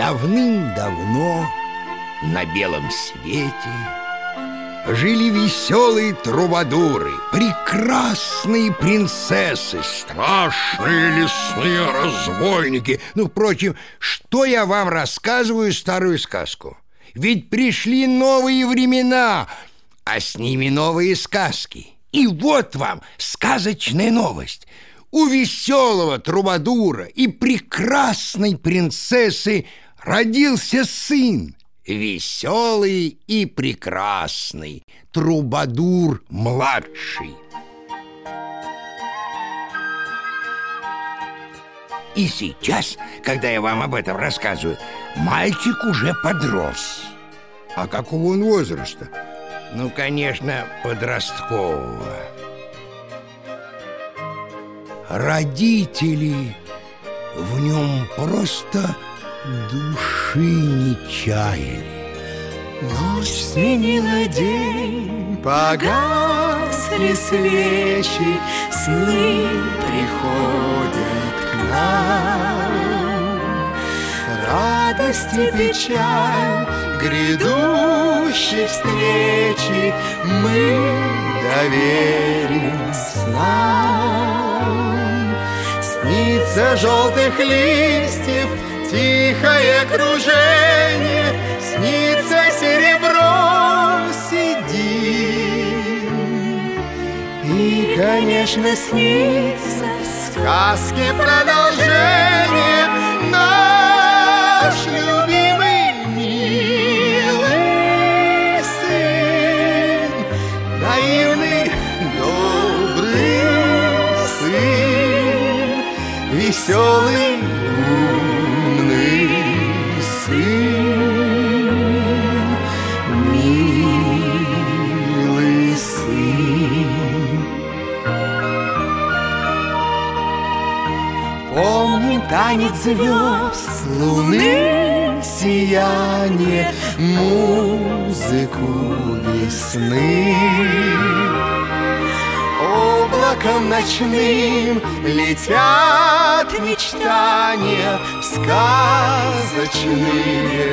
Давным-давно на белом свете Жили веселые трубадуры, прекрасные принцессы, страшные лесные разбойники. Ну, впрочем, что я вам рассказываю старую сказку? Ведь пришли новые времена, а с ними новые сказки. И вот вам сказочная новость. У веселого трубадура и прекрасной принцессы родился сын, веселый и прекрасный, трубадур-младший. И сейчас, когда я вам об этом рассказываю, мальчик уже подрос. А какого он возраста? Ну, конечно, подросткового. Родители в нем просто души не чаяли. Ночь сменила день, погасли свечи, Сны приходят к нам. Радость и печаль грядущей встречи Мы доверим снам. Снится желтых листьев Тихое кружение Снится серебро сидим И, конечно, снится Сказки продолжение Наш любимый милый сын. Наивный, добрый сын Веселый танец звезд, луны сияние, музыку весны. Облаком ночным летят мечтания в сказочные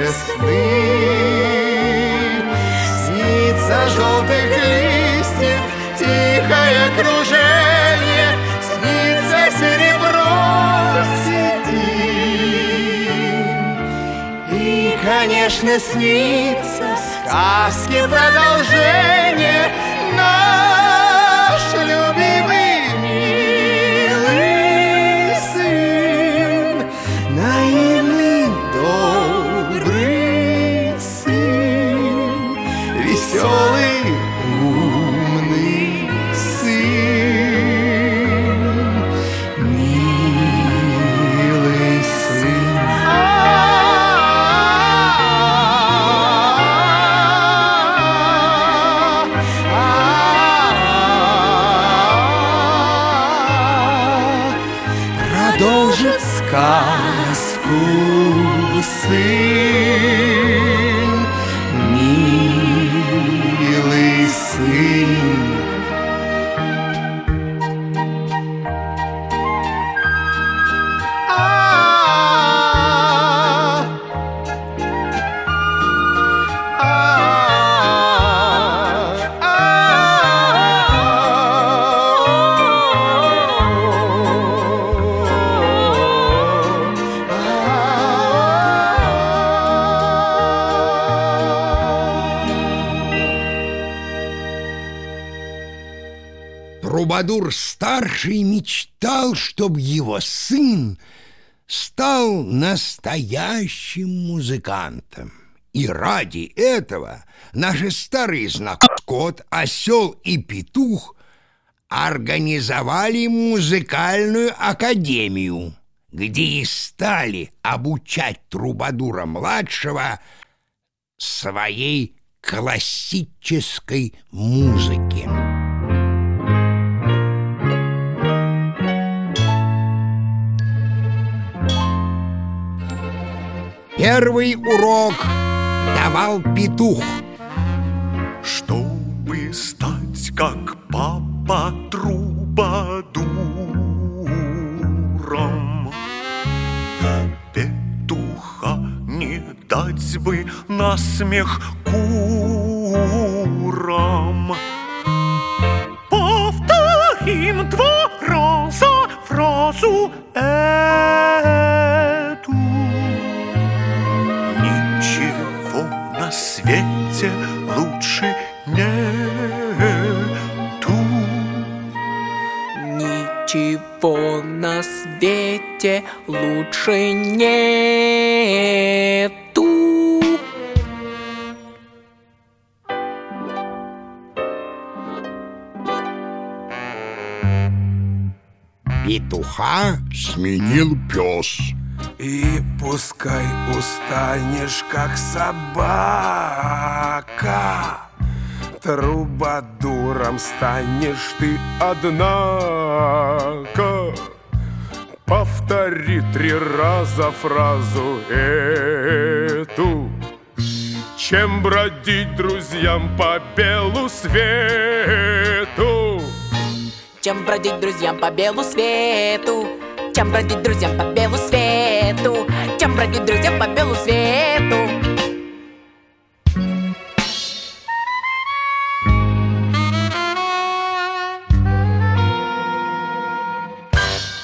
сны. Снится желтых листьев тихое кружение, конечно, снится. Сказки продолжение продолжит сказку сын, Трубадур-старший мечтал, чтобы его сын стал настоящим музыкантом. И ради этого наши старые знак кот, осел и петух организовали музыкальную академию, где и стали обучать Трубадура-младшего своей классической музыке. Первый урок давал петух. Чтобы стать как папа трубадуром, Петуха не насмех курам. Повторим два раза фразу эту. Свете лучше нету. Ничего на свете лучше нету. Петуха сменил пес. И пускай устанешь, как собака. Трубадуром станешь ты, однако. Повтори три раза фразу эту. Чем бродить друзьям по белу свету? Чем бродить друзьям по белу свету Чем бродить друзьям по белу свету Чем бродить друзьям по белу свету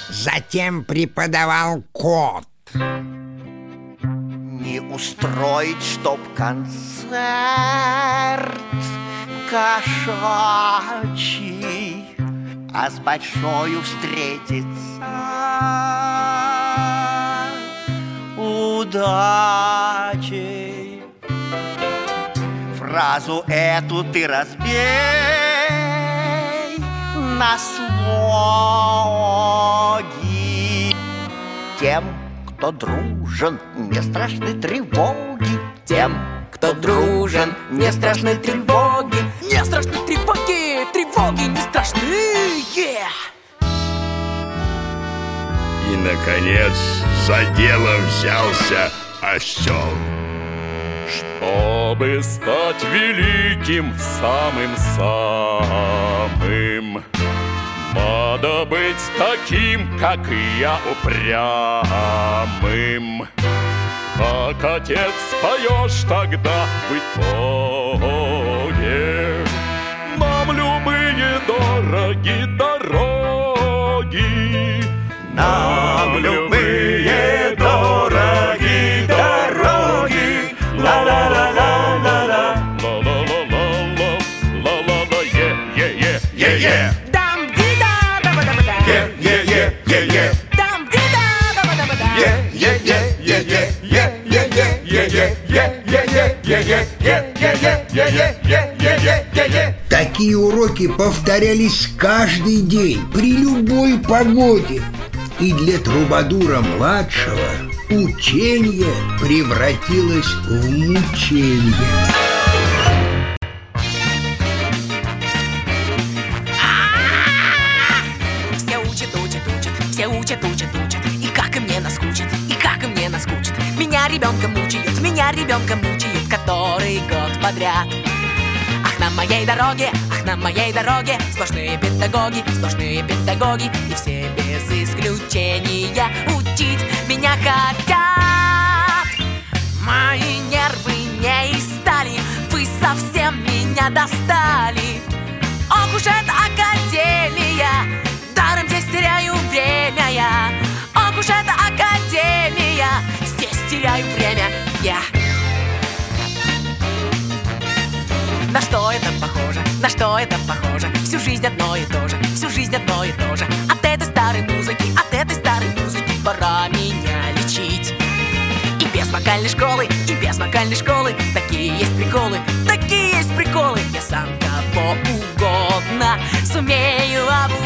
Затем преподавал кот. Не устроить, чтоб концерт кошачий, А с большою встретиться удачей. Фразу эту ты разбей на слоги. Тем, кто дружен, не страшны тревоги. Тем, кто дружен, не страшны тревоги Не страшны тревоги, тревоги не страшны И, наконец, за дело взялся осел. Чтобы стать великим самым-самым, Надо быть таким, как я, упрямым. Как отец поешь тогда в итоге, Нам любые дороги дороги, Нам любые дороги дороги. Ла-ла-ла-ла-ла-ла. ла-ла-ла-ла-ла, ла-ла-ла, е-е-е, е-е. Дида Такие уроки повторялись каждый день, при любой погоде. И для Трубадура-младшего учение превратилось в мучение. Все учат, учат, учат, все учат, учат, учат. И как мне наскучит, и как мне наскучит. Меня ребенка мучают, меня ребенка мучают Который год подряд на моей дороге, ах, на моей дороге Сплошные педагоги, сплошные педагоги И все без исключения учить меня хотят. Мои нервы не из стали Вы совсем меня достали. Ох уж эта академия Даром здесь теряю время я. Ох уж эта академия Здесь теряю время я. На это похоже? На что это похоже? Всю жизнь одно и то же Всю жизнь одно и то же. От этой старой музыки От этой старой музыки Пора меня лечить. И без вокальной школы, и без вокальной школы Такие есть приколы, такие есть приколы. Я сам кого угодно сумею обучить.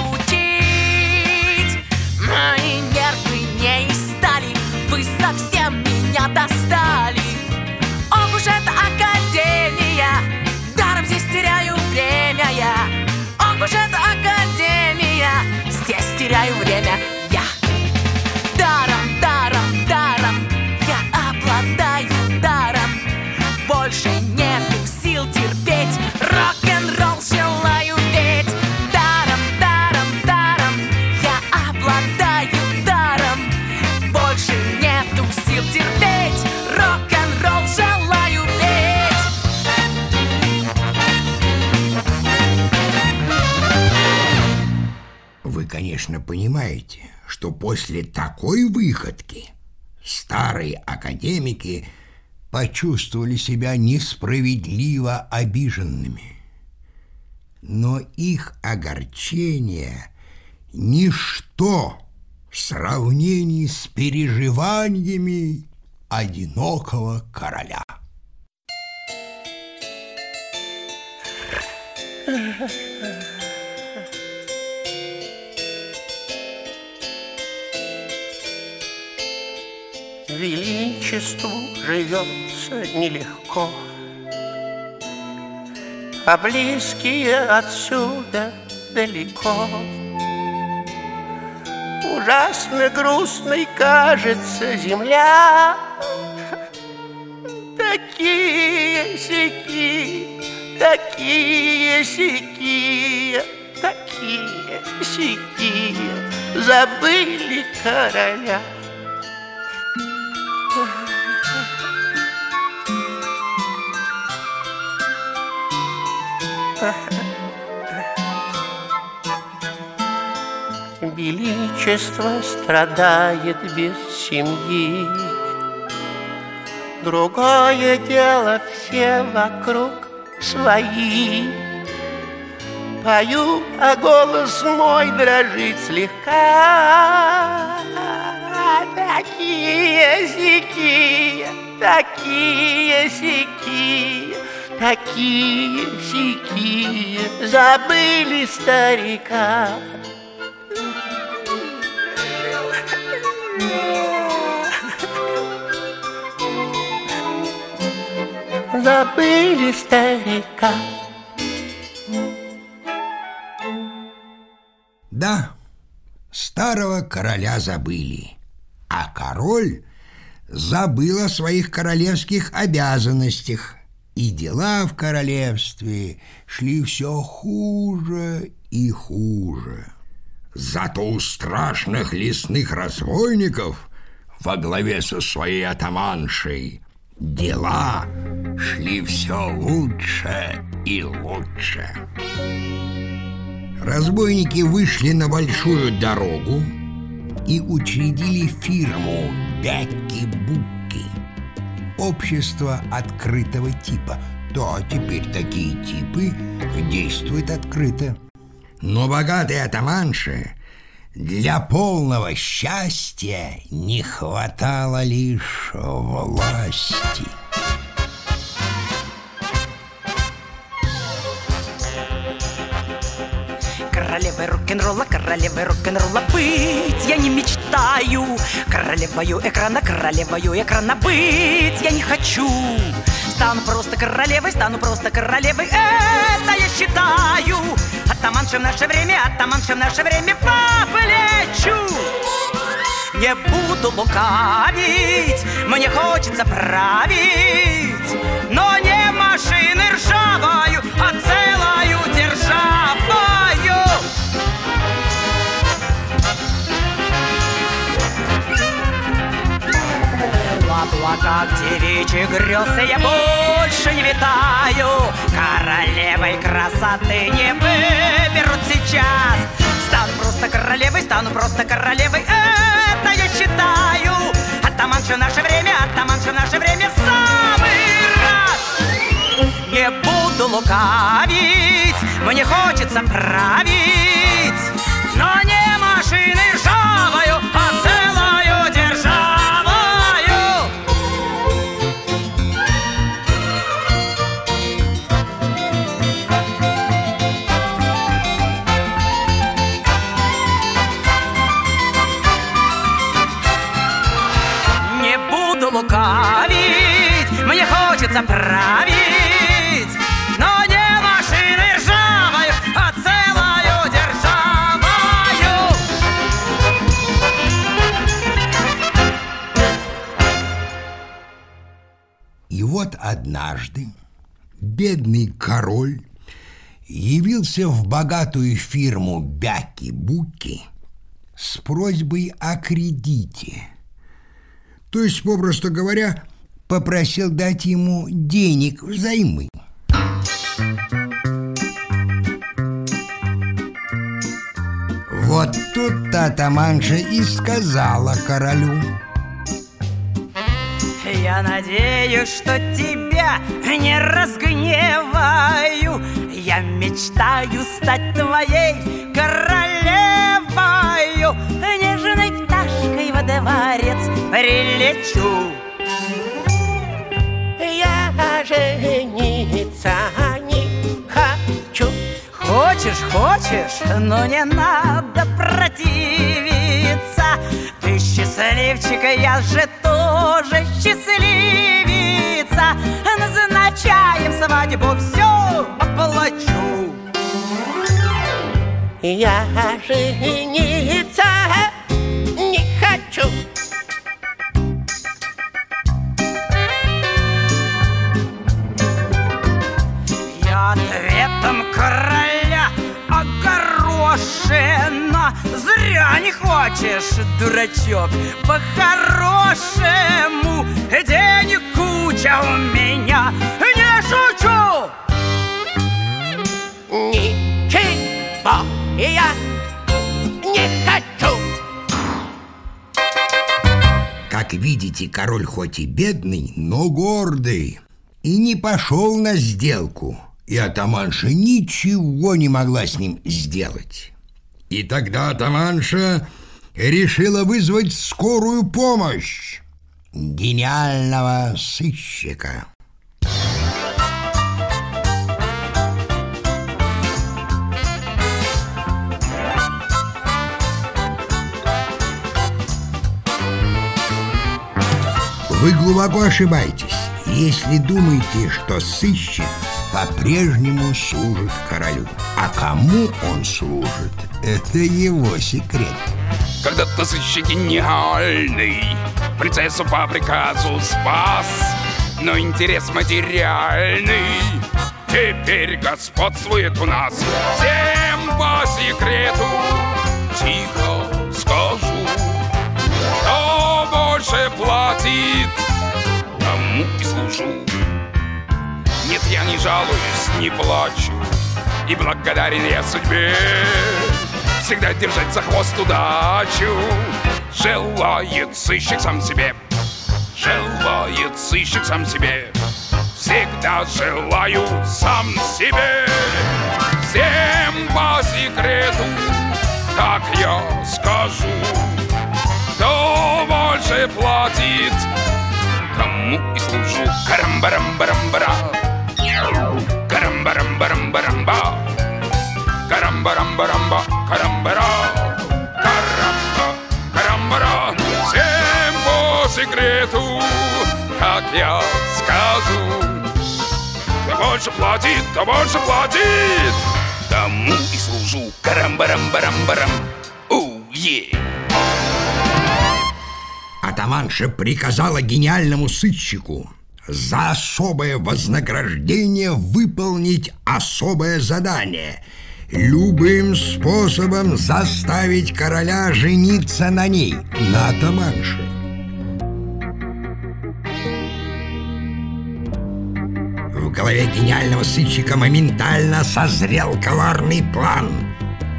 Мои нервы не из стали, вы совсем меня достали теряю время понимаете, что после такой выходки старые академики почувствовали себя несправедливо обиженными. Но их огорчение — ничто в сравнении с переживаниями одинокого короля. Величеству живется нелегко, А близкие отсюда далеко. Ужасно грустной кажется земля, Такие сики, такие сики, такие сики, Забыли короля. Величество страдает без семьи. Другое дело все вокруг свои. Пою, а голос мой дрожит слегка. Такие сики, такие сики, такие сики, забыли старика. Забыли старика. Да, старого короля забыли, а король забыл о своих королевских обязанностях, и дела в королевстве шли все хуже и хуже. Зато у страшных лесных разбойников во главе со своей атаманшей дела шли все лучше и лучше. Разбойники вышли на большую дорогу и учредили фирму Бяки-Буки. Общество открытого типа. Да, теперь такие типы действуют открыто. Но богатые атаманши для полного счастья не хватало лишь власти. Рок-н-ролла, королевой рок-н-ролла быть. Я не мечтаю Королевою экрана, королевою экрана быть. Я не хочу Стану просто королевой, стану просто королевой, это я считаю. Атаманши в наше время, атаманши в наше время по плечу Не буду лукавить, мне хочется править. Но не машины ржавою, а целою облаках девичьих грез я больше не витаю Королевой красоты не выберут сейчас. Стану просто королевой, стану просто королевой Это я считаю. Атаманша в наше время, атаманша в наше время самый раз. Не буду лукавить, мне хочется править Но не машиной однажды бедный король явился в богатую фирму Бяки-Буки с просьбой о кредите. То есть, попросту говоря, попросил дать ему денег взаймы. Вот тут-то атаманша и сказала королю Я надеюсь, что тебя не разгневаю. Я мечтаю стать твоей королевою. Нежной пташкой во дворец прилечу. Я жениться не хочу. Хочешь, хочешь, но не надо противиться Ты счастливчик, я же тоже счастливица. Назначаем свадьбу, все оплачу. Я жениться не хочу. Я ответом огорошена Зря не хочешь, дурачок, по-хорошему Денег куча у меня, не шучу! Ничего я не хочу. Как видите, король хоть и бедный, но гордый. И не пошел на сделку И атаманша ничего не могла с ним сделать. И тогда атаманша решила вызвать скорую помощь Гениального сыщика. Вы глубоко ошибаетесь, если думаете, что сыщик по-прежнему служит королю. А кому он служит, это его секрет. Когда-то сыщик гениальный Принцессу по приказу спас Но интерес материальный Теперь господствует у нас Всем по секрету Тихо скажу Кто больше платит Тому и служу Нет, я не жалуюсь, не плачу. И благодарен я судьбе Всегда держать за хвост удачу. Желает сыщик сам себе. Желает сыщик сам себе. Всегда желаю сам себе. Всем по секрету Так я скажу. Кто больше платит Тому и служу. Карам-барам-барам-бара Карам-барам-барам-барам-ба Карамбарамбарамба, карамбара, карамба, карамбара. Всем по секрету, как я скажу. Кто больше платит, кто больше платит, тому и служу. Карамбарамбарамбарам, у-е. Атаманша приказала гениальному сыщику за особое вознаграждение выполнить особое задание – любым способом заставить короля жениться на ней, на атаманше. В голове гениального сыщика моментально созрел коварный план,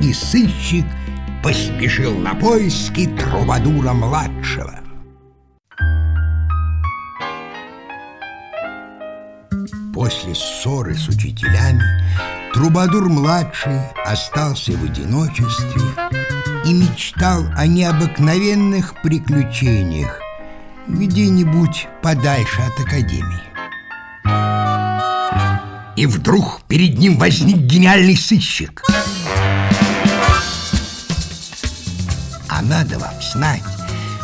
и сыщик поспешил на поиски Трубадура-младшего. После ссоры с учителями Трубадур-младший остался в одиночестве и мечтал о необыкновенных приключениях где-нибудь подальше от Академии. И вдруг перед ним возник гениальный сыщик. А надо вам знать,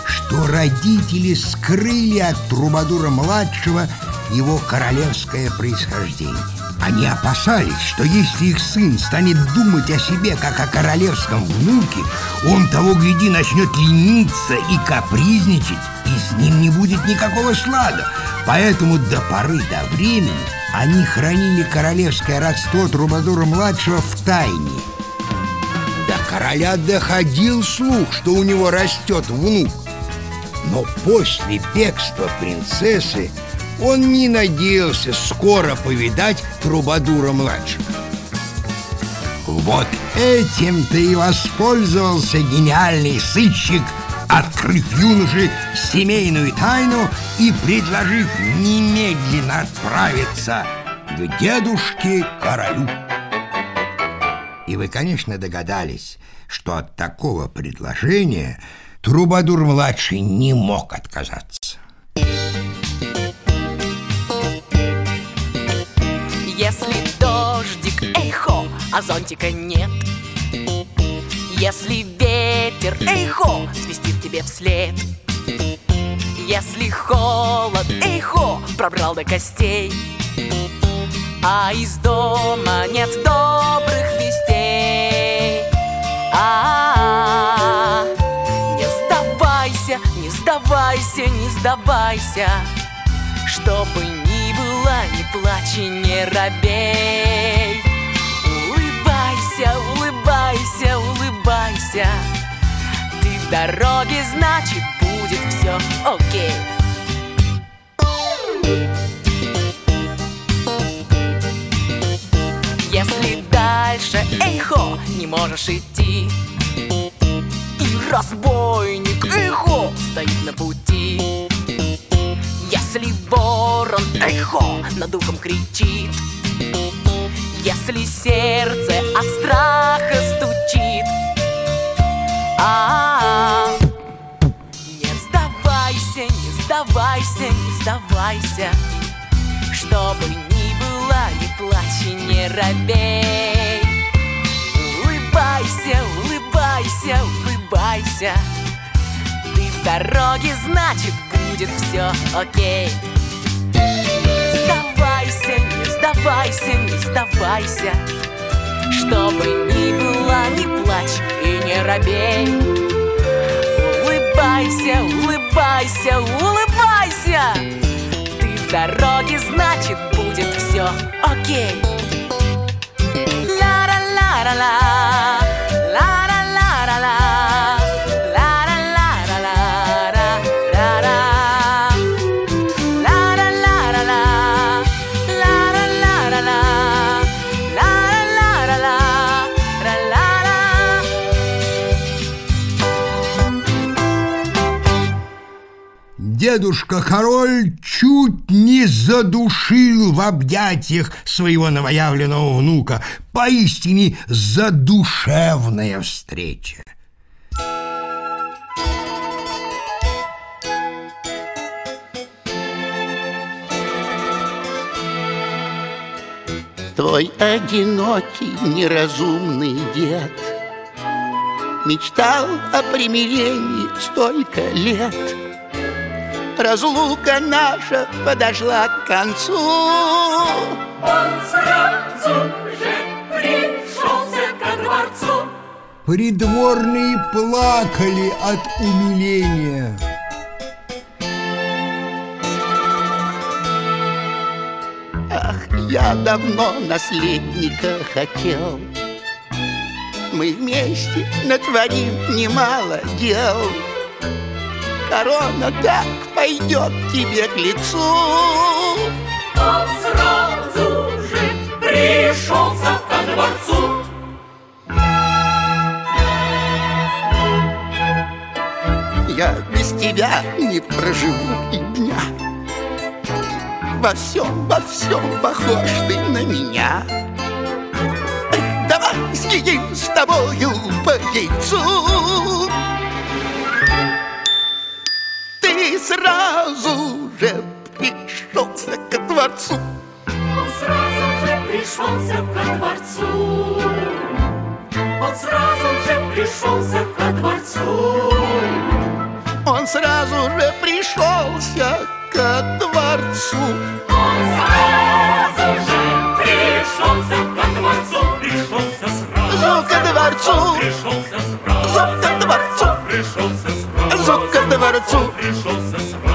что родители скрыли от Трубадура-младшего его королевское происхождение. Они опасались, что если их сын станет думать о себе, как о королевском внуке, он того гляди начнет лениться и капризничать, и с ним не будет никакого слада. Поэтому до поры до времени они хранили королевское родство Трубадура-младшего в тайне. До короля доходил слух, что у него растет внук. Но после бегства принцессы он не надеялся скоро повидать Трубадура-младшего. Вот этим-то и воспользовался гениальный сыщик, открыв юноше семейную тайну и предложив немедленно отправиться к дедушке королю. И вы, конечно, догадались, что от такого предложения Трубадур-младший не мог отказаться. А зонтика нет. Если ветер, эй хо, свистит тебе вслед. Если холод, эй хо, пробрал до костей. А из дома нет добрых вестей. А, Не сдавайся, не сдавайся, не сдавайся. Чтобы ни было, не плачь и не робей Улыбайся, улыбайся, Ты в дороге, значит, будет все окей. Если дальше, эй хо, не можешь идти. И разбойник, эй хо, стоит на пути. Если ворон, эй хо, над духом кричит Если сердце от страха стучит. А, -а, -а. Не сдавайся, не сдавайся, не сдавайся. Чтобы ни было, не плачь и не робей. Улыбайся, улыбайся, улыбайся. Ты в дороге, значит, будет все окей. Не сдавайся, не сдавайся, не сдавайся. Чтобы ни было, не плачь и не робей. Улыбайся, улыбайся, улыбайся. Ты в дороге, значит, будет все окей. Ла-ра-ла-ра-ла Дедушка-король чуть не задушил в объятиях своего новоявленного внука. Поистине задушевная встреча. Твой одинокий, неразумный дед Мечтал о примирении столько лет Разлука наша подошла к концу. Он сразу же пришелся ко дворцу. Придворные плакали от умиления. Ах, я давно наследника хотел. Мы вместе натворим немало дел Корона так пойдет тебе к лицу. Он сразу же пришелся ко дворцу. Я без тебя не проживу и дня. Во всем, во всем похож ты на меня. Давай съедим с тобою по яйцу сразу же пришелся ко дворцу. Он сразу же пришелся ко дворцу. Он сразу же пришелся ко дворцу. Он сразу же пришелся ко дворцу. Он сразу же пришелся ко дворцу. Пришелся сразу Ко дворцу. Пришелся сразу Ко дворцу. Пришелся сразу Ко дворцу. Пришелся сразу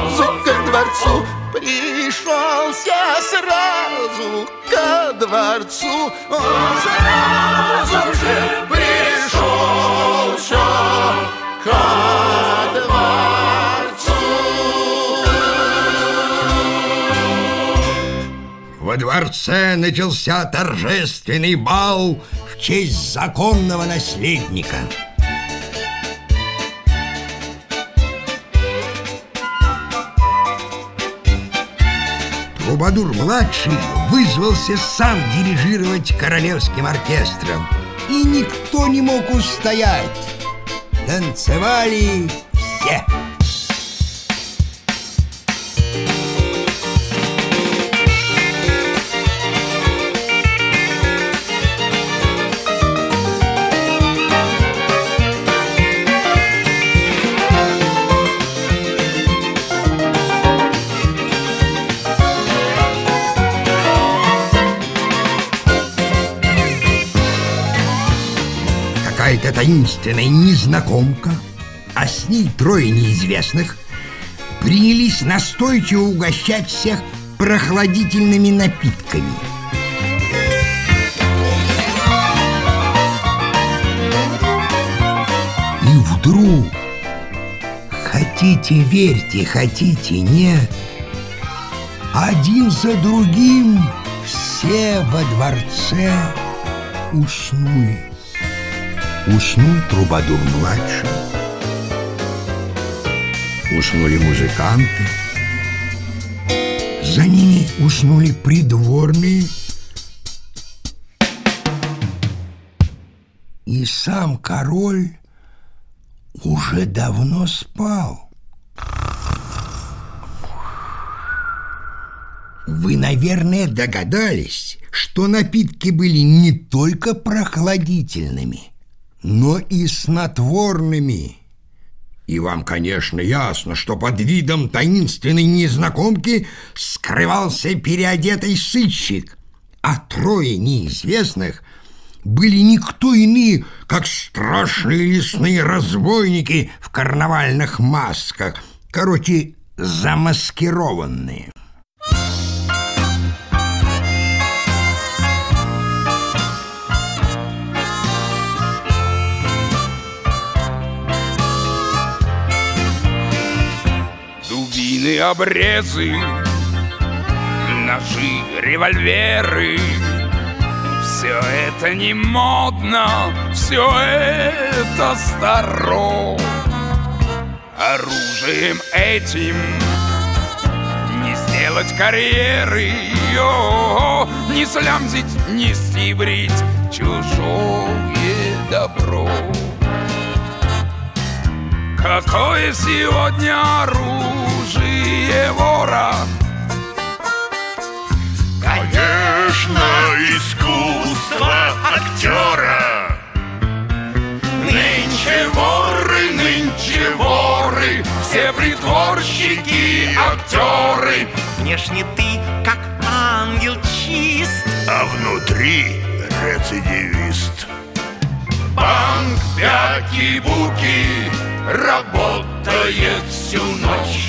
Дворцу пришелся сразу ко дворцу. Он сразу же пришелся ко дворцу. Во дворце начался торжественный бал в честь законного наследника. Трубадур-младший вызвался сам дирижировать королевским оркестром, и никто не мог устоять. Танцевали все. Какая-то таинственная незнакомка, а с ней трое неизвестных, принялись настойчиво угощать всех прохладительными напитками. И вдруг, хотите верьте, хотите нет, один за другим все во дворце уснули. Уснул Трубадур-младший. Уснули музыканты. За ними уснули придворные. И сам король уже давно спал. Вы, наверное, догадались, что напитки были не только прохладительными, но и снотворными. И вам, конечно, ясно, что под видом таинственной незнакомки скрывался переодетый сыщик, а трое неизвестных были никто иные, как страшные лесные разбойники в карнавальных масках, короче, замаскированные. Дубины, обрезы, ножи, револьверы. Все это не модно, все это старо. Оружием этим не сделать карьеры О, Не слямзить, не стибрить чужое добро. Какое сегодня оружие вора? Конечно, искусство актера. Нынче воры, нынче воры Все притворщики, актеры. Внешне ты как ангел чист. А внутри рецидивист. Банк Бяки-Буки работает всю ночь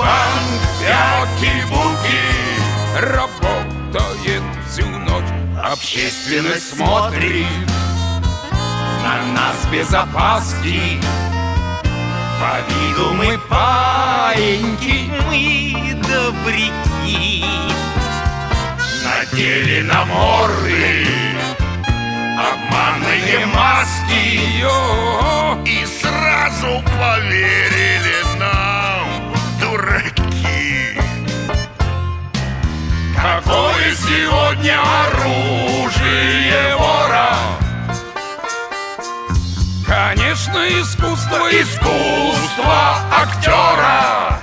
Банк Бяки-Буки Работает всю ночь. Общественность смотрит на нас без опаски. По виду мы паиньки, Мы добряки. Надели на морды Обманные маски. И сразу поверили Какое сегодня оружие вора? Конечно, искусство Искусство актера.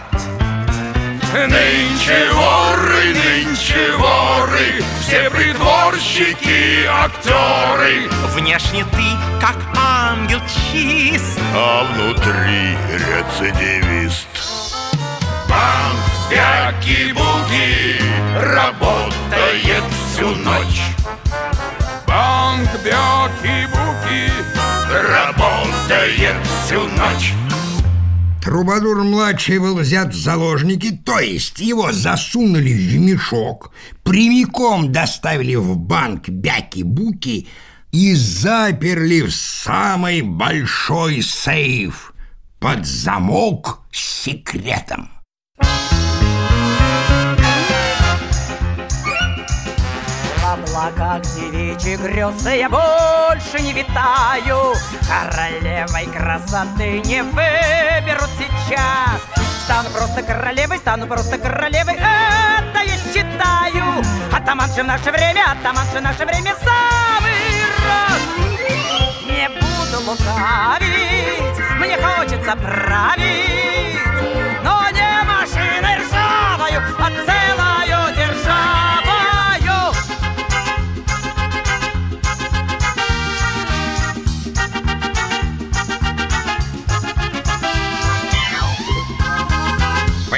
Нынче воры, нынче воры Все притворщики, актеры. Внешне ты как ангел чист. А внутри рецидивист. Банк Бяки-Буки Работает всю ночь Банк, бяки-буки Работает всю ночь Трубадур-младший был взят в заложники, то есть его засунули в мешок, прямиком доставили в банк Бяки-Буки и заперли в самый большой сейф под замок с секретом. Как девичьи грезы я больше не витаю. Королевой красоты не выберут сейчас. Стану просто королевой, стану просто королевой Это я считаю. Атаманша в наше время, атаманша в наше время самый раз. Не буду лукавить, мне хочется править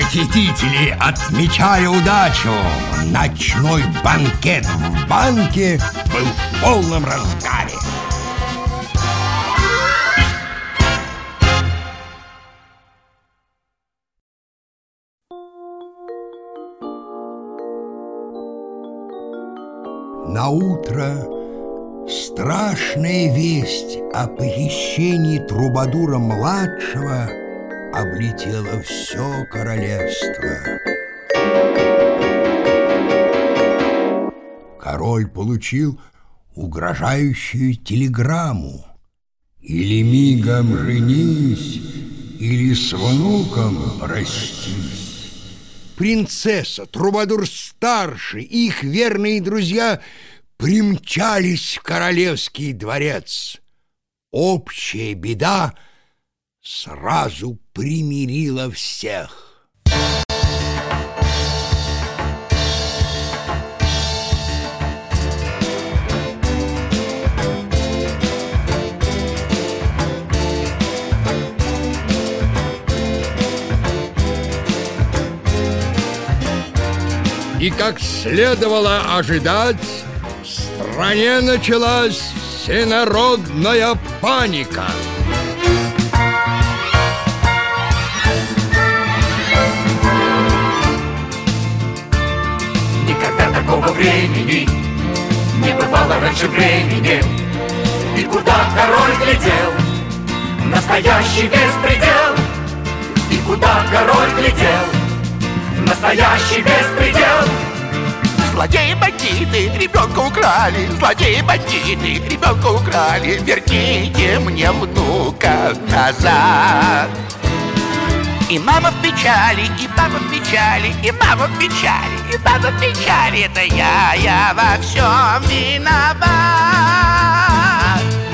Посетители, отмечая удачу, ночной банкет в банке был в полном разгаре. На утро страшная весть о похищении Трубадура-младшего облетело все королевство. Король получил угрожающую телеграмму. Или мигом женись, или с внуком простись. Принцесса, Трубадур-старший и их верные друзья примчались в королевский дворец. Общая беда сразу примирила всех. И как следовало ожидать, в стране началась всенародная паника. Такого времени. Не бывало раньше времени. И куда король глядел? Настоящий беспредел. И куда король глядел? Настоящий беспредел. Злодеи-бандиты, ребенка украли, злодеи-бандиты, ребенка украли, верните мне внука назад. И мама в печали, и папа в печали, и мама в печали, и папа в печали, это я, я во всем виноват.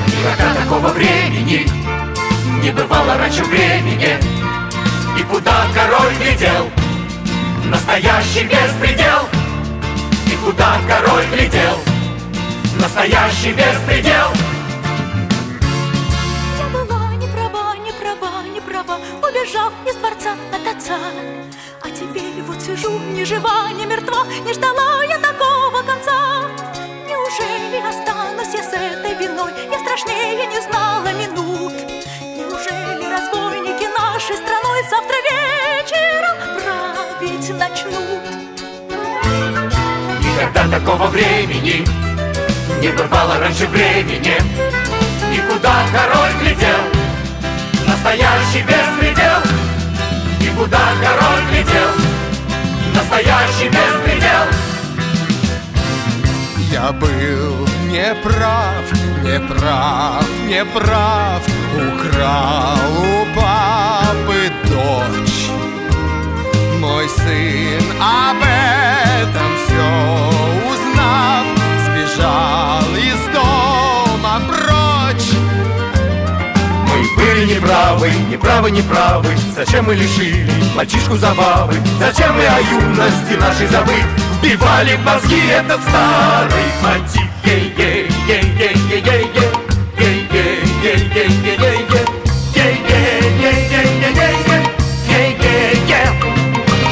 Никогда такого времени Не бывало раньше времени. И куда король глядел Настоящий беспредел. И куда король глядел Настоящий беспредел убежав из дворца от отца. А теперь вот сижу, ни жива, ни мертва, не ждала я такого конца. Неужели останусь я с этой виной? Я страшнее не знала минут. Неужели разбойники нашей страной завтра вечером править начнут? Никогда такого времени Не бывало раньше времени И куда король глядел Настоящий беспредел И куда король глядел Настоящий беспредел Я был неправ, неправ, неправ Украл у папы дочь. Мой сын об этом все узнав Сбежал из дома прочь Мы были неправы, неправы, неправы. Зачем мы лишили мальчишку забавы? Зачем мы о юности нашей забыв Вбивали мозги этот старый мотив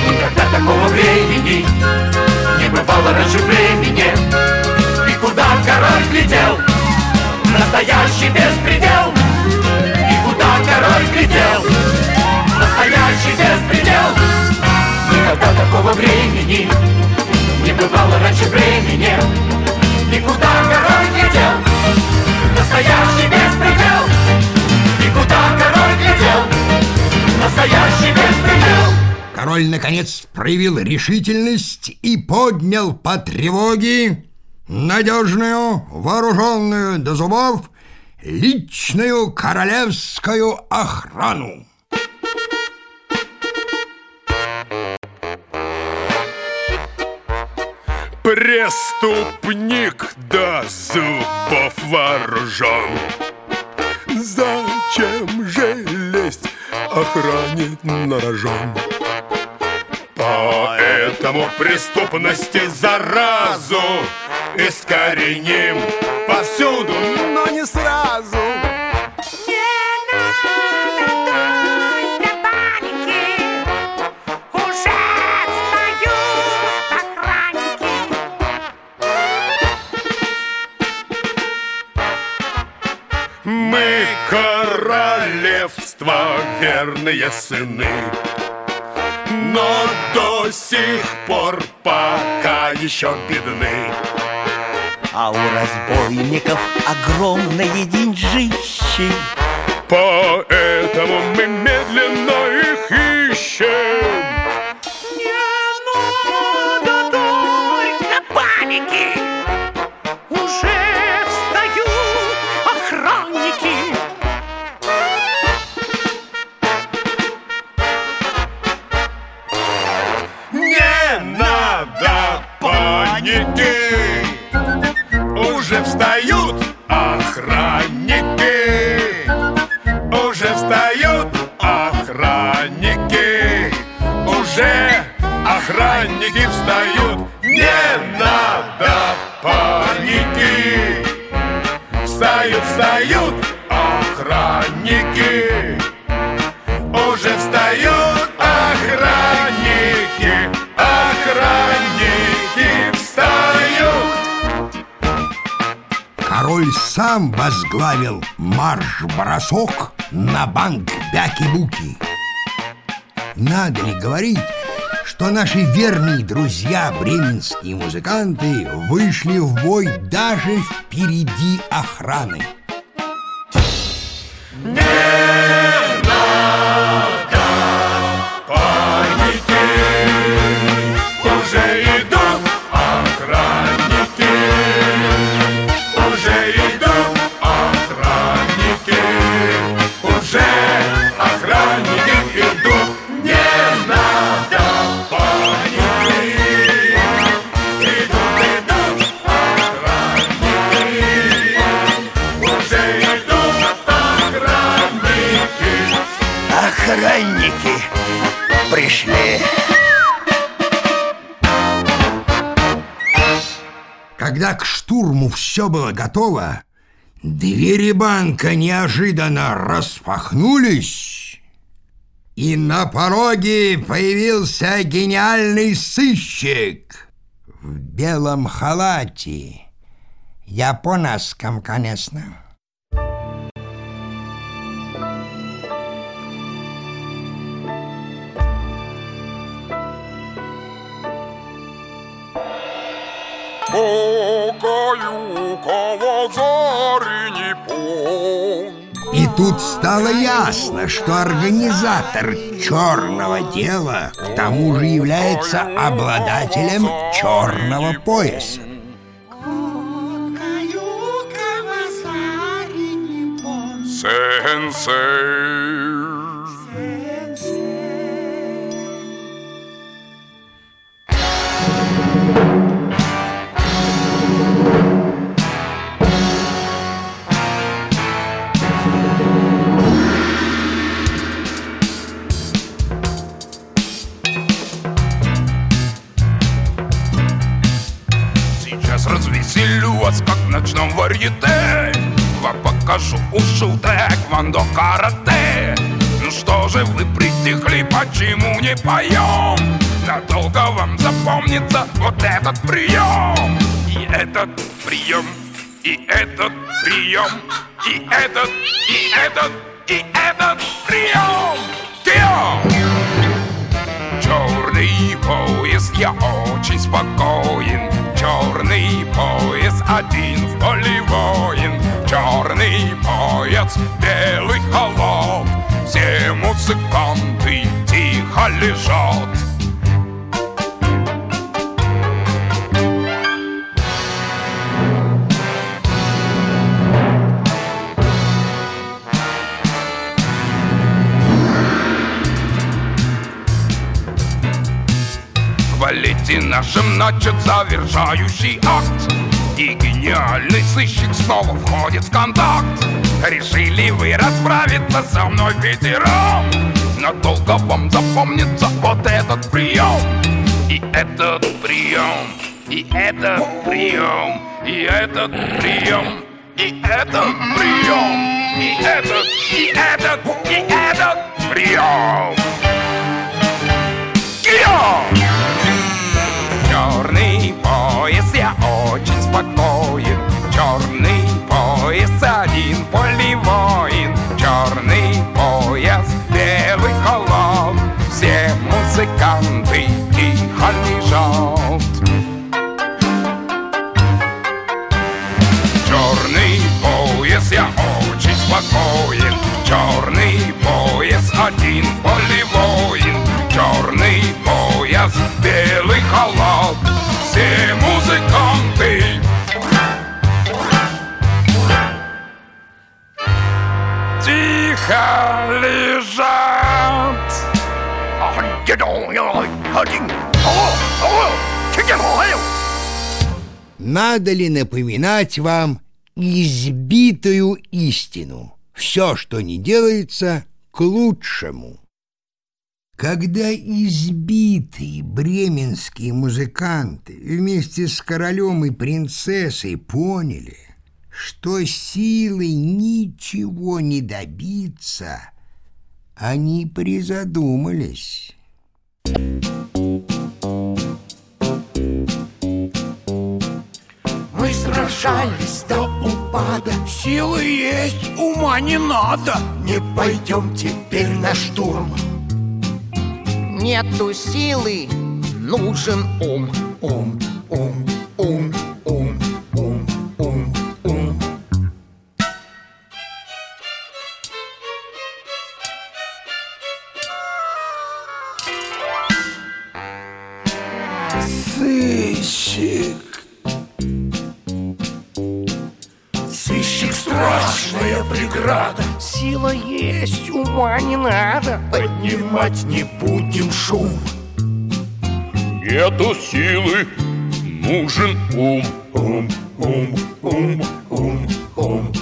Никогда такого времени Не бывало раньше времени И куда король глядел? Настоящий беспредел глядел Настоящий беспредел. Никогда такого времени Не бывало раньше времени. И куда король глядел Настоящий беспредел. И куда король глядел Настоящий беспредел. Король, наконец, проявил решительность и поднял по тревоге надежную, вооруженную до зубов, личную королевскую охрану. Преступник до зубов вооружен Зачем же лезть охране на рожон? Поэтому преступности заразу Искореним повсюду, но не сразу. Мы королевство верные сыны. Но до сих пор пока еще бедны А у разбойников огромные деньжищи. Поэтому мы медленно их ищем сам возглавил марш-бросок на банк Бяки-Буки. Надо ли говорить, что наши верные друзья, бременские музыканты, вышли в бой даже впереди охраны? Штурму все было готово, двери банка неожиданно распахнулись, и на пороге появился гениальный сыщик в белом халате, японском, конечно. Каюкова зари не пон. И тут стало ясно, что организатор черного дела к тому же является обладателем черного пояса. Сенсей. Покажу ушу тэквондо карате Ну что же вы притихли, почему не поем? Надолго вам запомнится вот этот прием И этот прием, и этот прием И этот, и этот, и этот прием Прием! Черный поезд, я очень спокоен Черный поезд, один в поле воин. Черный поезд, белый холод Все музыканты тихо лежат нашим начат завершающий акт И гениальный сыщик снова входит в контакт Решили вы расправиться со мной пятером Надолго вам запомнится вот этот прием И этот прием, и этот прием, и этот прием, и этот прием, и этот, и этот, и этот прием. Прием! Очень спокоен. Черный пояс, один полевоин Черный пояс, белый халат Все музыканты тихо лежат. Черный пояс, я очень спокоен. Черный пояс, один полевоин Черный пояс, белый халат Все Тихо лежат Надо ли напоминать вам избитую истину? Все, что не делается, к лучшему. Когда избитые бременские музыканты вместе с королем и принцессой поняли, что силой ничего не добиться, они призадумались. Мы сражались до упада. Силы есть, ума не надо. Не пойдем теперь на штурм. Нету силы, нужен ум. Ум, ум, ум, ум, преграда Сила есть, ума не надо. Поднимать не будем шум. Нету силы, нужен Ум, ум, ум, ум, ум, ум,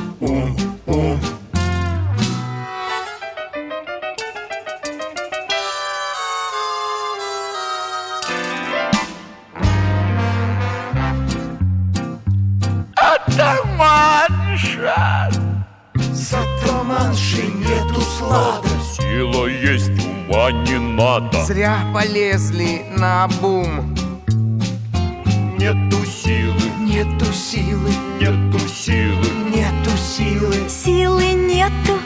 Зря полезли на бум. Нету силы, Нету силы, нету силы. Нету силы. Силы нету,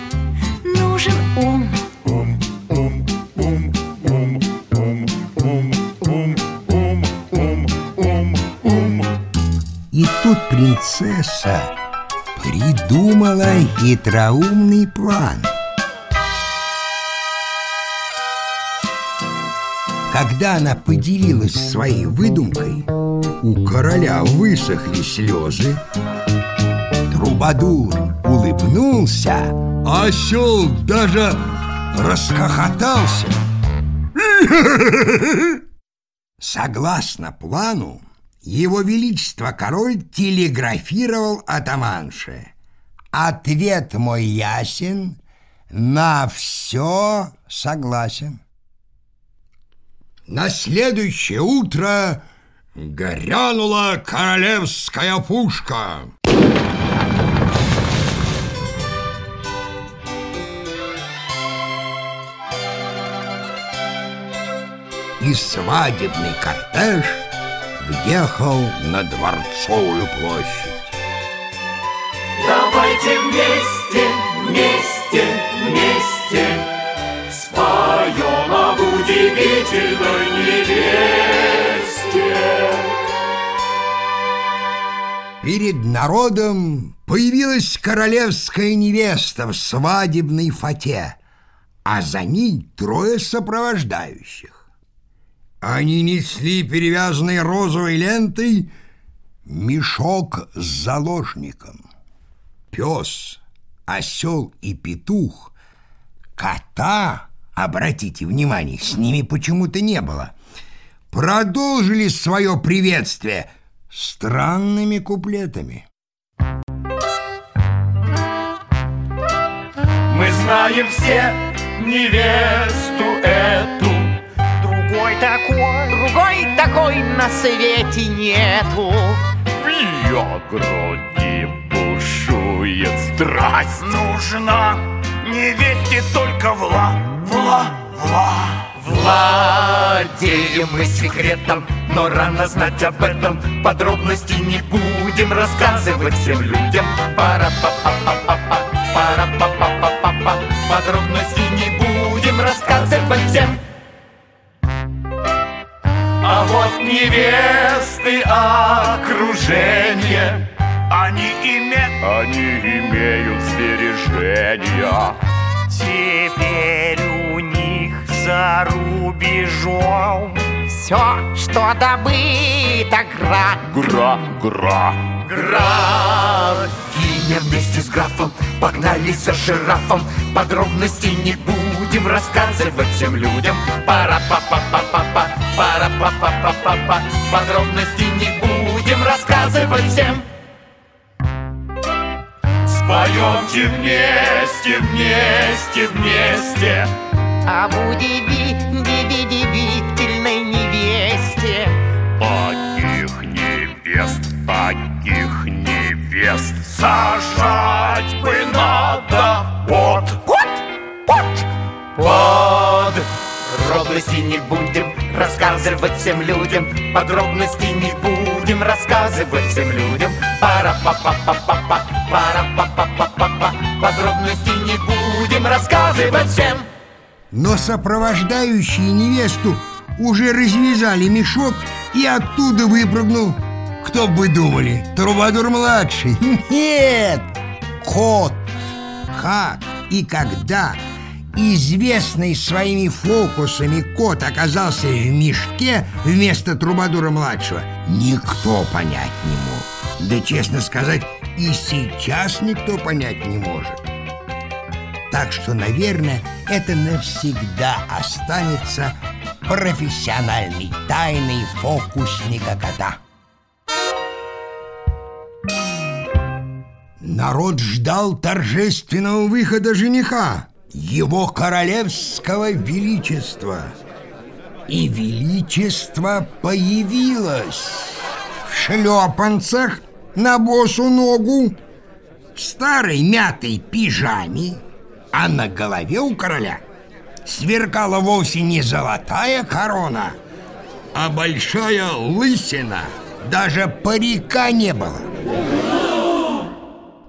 нужен ум. Ум, ум, ум, ум, ум, ум, ум, ум, ум, ум, ум. И тут принцесса придумала хитроумный план. Когда она поделилась своей выдумкой, у короля высохли слезы. Трубадур улыбнулся, а осел даже расхохотался. Согласно плану, его Величество король телеграфировал атаманше. Ответ мой ясен, на все согласен. На следующее утро грянула королевская пушка. И свадебный кортеж въехал на Дворцовую площадь. Давайте вместе, вместе, вместе об удивительной невесте Перед народом появилась королевская невеста в свадебной фате, а за ней трое сопровождающих. Они несли перевязанный розовой лентой мешок с заложником. Пес, осел и петух кота, обратите внимание, с ними почему-то не было, продолжили свое приветствие странными куплетами. Мы знаем все невесту эту. Другой такой, другой такой на свете нету. В ее груди бушует страсть. Нужна невесте только вла, вла, вла. Владеем мы секретом, но рано знать об этом. Подробности не будем рассказывать всем людям. Пара па па па па па пара па па па па па Подробности не будем рассказывать всем. А вот невесты окружение. Они име... Они имеют сбережения. Теперь у них за рубежом Все, что добыто, гра. Гра, гра, Графиня вместе с графом погнались за жирафом Подробностей не будем рассказывать всем людям. Пара па па па па па пара па па па па па Подробностей не будем рассказывать всем Споемте вместе, вместе, вместе. Об удивительной невесте. Таких невест, таких невест Сажать бы надо. Под Под, под Под Подробности не будем рассказывать всем людям Подробности не будем рассказывать всем людям пара па па па па па пара па па па па па Подробности не будем рассказывать всем Но сопровождающие невесту уже развязали мешок и оттуда выпрыгнул. Кто бы думали, Трубадур-младший? Нет! Кот! Как и когда известный своими фокусами кот оказался в мешке вместо Трубадура-младшего, никто понять не мог. Да, честно сказать, и сейчас никто понять не может. Так что, наверное, это навсегда останется профессиональной тайной фокусника кота. Народ ждал торжественного выхода жениха, его королевского величества. И величество появилось в шлепанцах на босу ногу, в старой мятой пижаме, а на голове у короля сверкала вовсе не золотая корона, а большая лысина. Даже парика не было.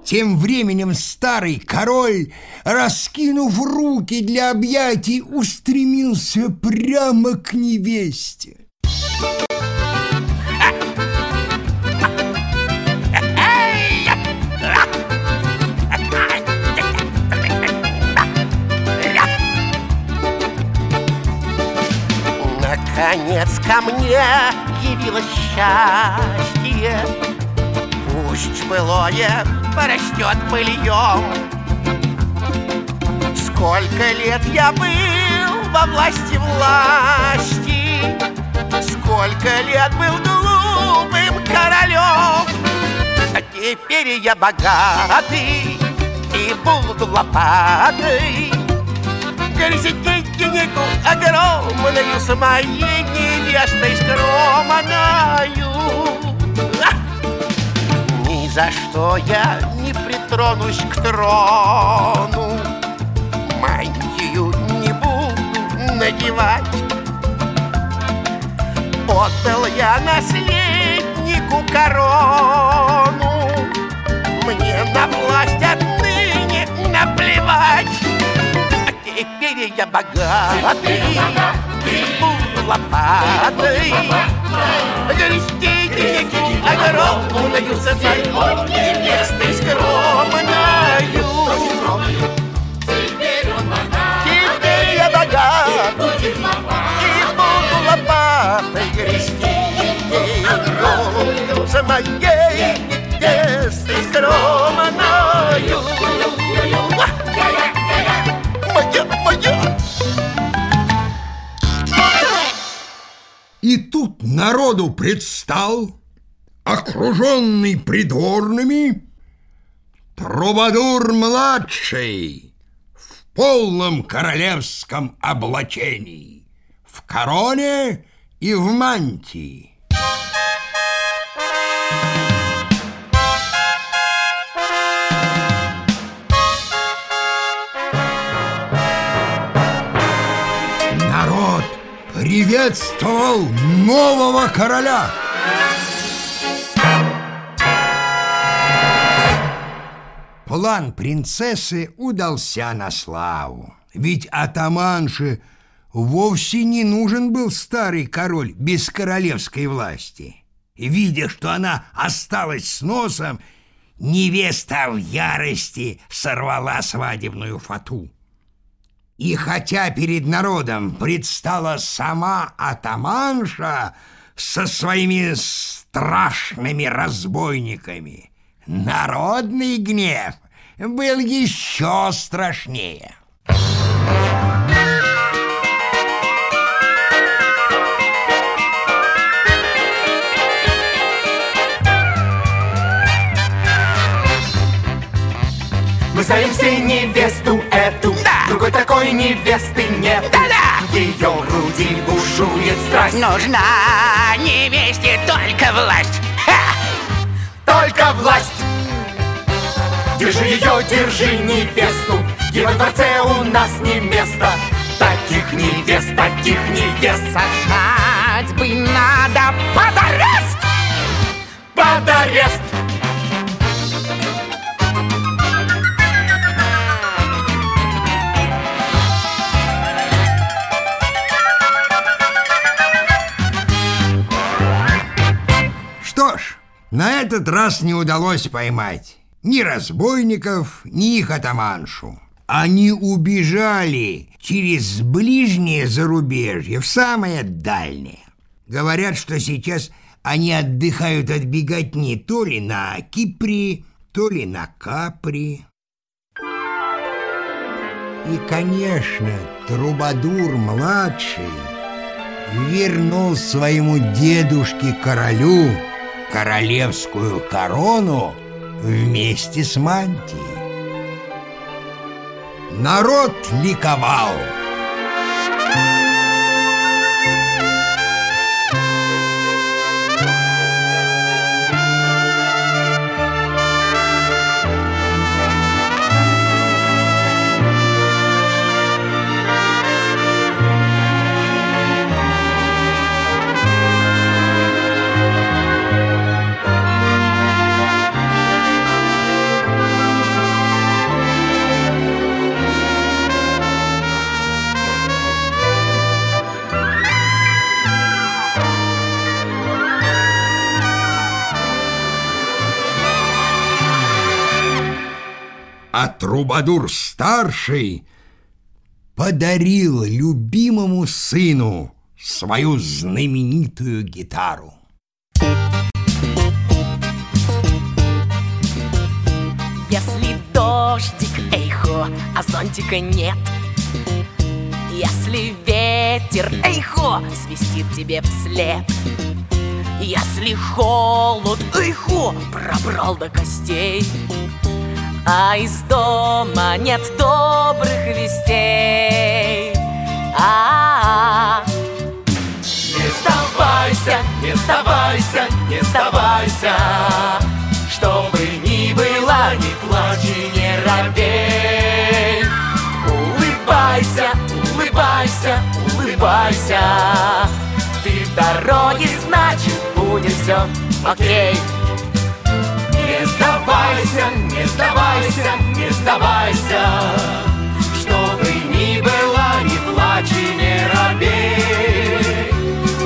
Тем временем старый король, раскинув руки для объятий, устремился прямо к невесте. Наконец ко мне явилось счастье. Пусть былое порастет пыльем Сколько лет я был во власти власти Сколько лет был глупым королем. А теперь я богатый и буду лопатой Денег огромную с моей невестой скромною Ни за что я не притронусь к трону Мантию не буду надевать Отдал я наследнику корону Мне на власть отныне наплевать Теперь я богатый, буду лопатой Грести деньги огромную с одной невестой скромною Теперь я богат и буду лопатой грести ее с моей невестой скромною И тут народу предстал, окруженный придворными, Трубадур-младший в полном королевском облачении, в короне и в мантии. Приветствовал нового короля. План принцессы удался на славу. Ведь атаманше вовсе не нужен был старый король без королевской власти. Видя, что она осталась с носом, невеста в ярости сорвала свадебную фату. И хотя перед народом предстала сама атаманша со своими страшными разбойниками, народный гнев был еще страшнее. Мы знаем все невесту эту да. Другой такой невесты нет. Да-да. Ее груди бушует страсть. Нужна невесте только власть. Ха! Только власть. Держи ее, держи невесту. Ей во дворце у нас не место. Таких невест, таких невест. Сажать бы надо под арест. Под арест на этот раз не удалось поймать ни разбойников, ни их атаманшу. Они убежали через ближнее зарубежье в самое дальнее. Говорят, что сейчас они отдыхают от беготни то ли на Кипре, то ли на Капри. И, конечно, Трубадур-младший вернул своему дедушке-королю королевскую корону вместе с мантией. Народ ликовал. А Трубадур-старший подарил любимому сыну свою знаменитую гитару. Если дождик, эйхо, а зонтика нет. Если ветер, эйхо, свистит тебе вслед. Если холод, эйхо, пробрал до костей А из дома нет добрых вестей. А, -а, -а. Не сдавайся, не сдавайся, не сдавайся. Что бы ни было, не плачь и не робей. Улыбайся, улыбайся, улыбайся. Ты в дороге, значит, будет все окей. Не сдавайся, не сдавайся, не сдавайся. Что бы ни было, не плачь и не робей.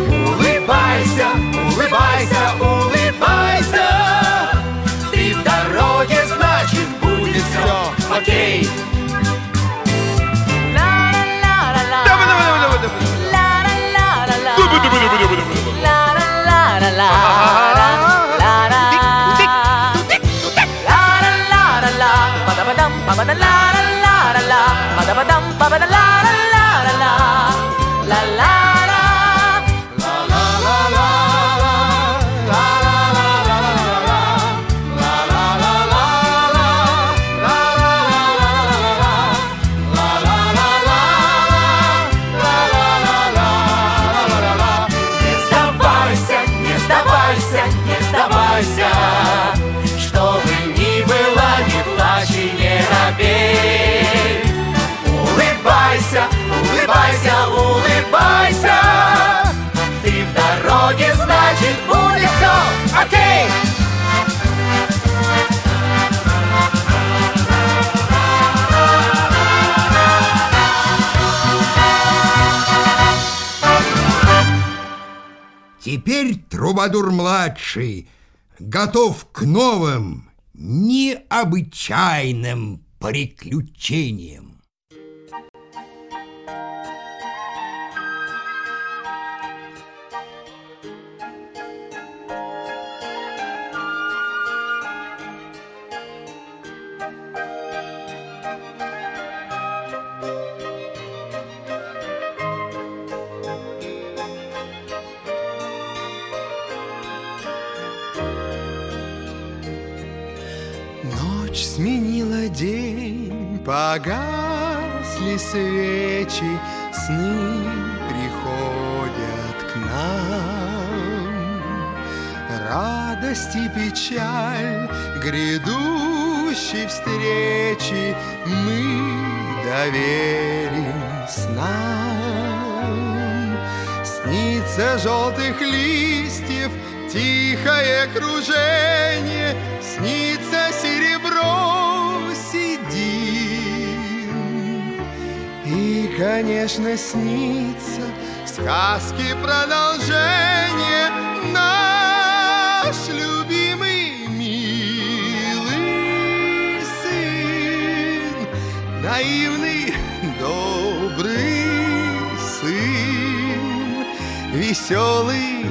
Улыбайся, улыбайся, улыбайся. Ты в дороге, значит, будет все окей. La la la Теперь Трубадур-младший готов к новым, необычайным приключениям. День, погасли свечи, сны приходят к нам. Радость и печаль грядущей встречи мы доверим снам. Снится желтых листьев тихое кружение, снится конечно, снится сказки продолжение наш любимый милый сын, наивный добрый сын, веселый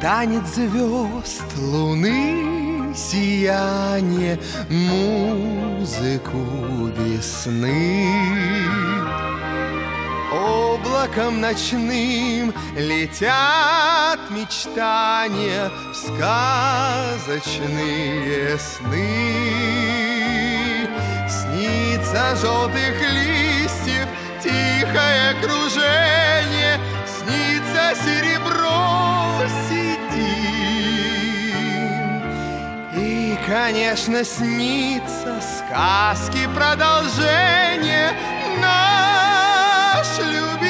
танец звезд, луны, сияние, музыку весны. Облаком ночным летят мечтания в сказочные сны. Снится желтых листьев тихое кружение, снится серебро седин. Конечно, снится. Сказки продолжение наш любимый